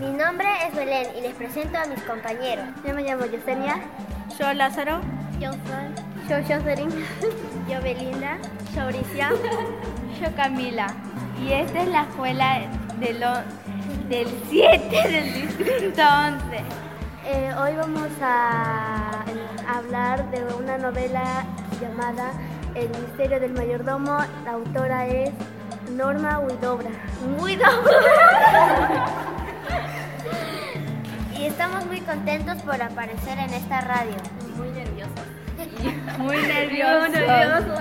Mi nombre es Belén y les presento a mis compañeros. Yo me llamo Yesenia. Yo Lázaro. Yo Sol. Yo Jocelyn. Yo Belinda. Yo Bricia. Yo Camila. Y esta es la escuela de lo, del 7 del distrito 11. Eh, hoy vamos a hablar de una novela llamada El misterio del mayordomo. La autora es Norma Huidobra. y estamos muy contentos por aparecer en esta radio. Muy nerviosos. Muy nerviosos. Nerviosos.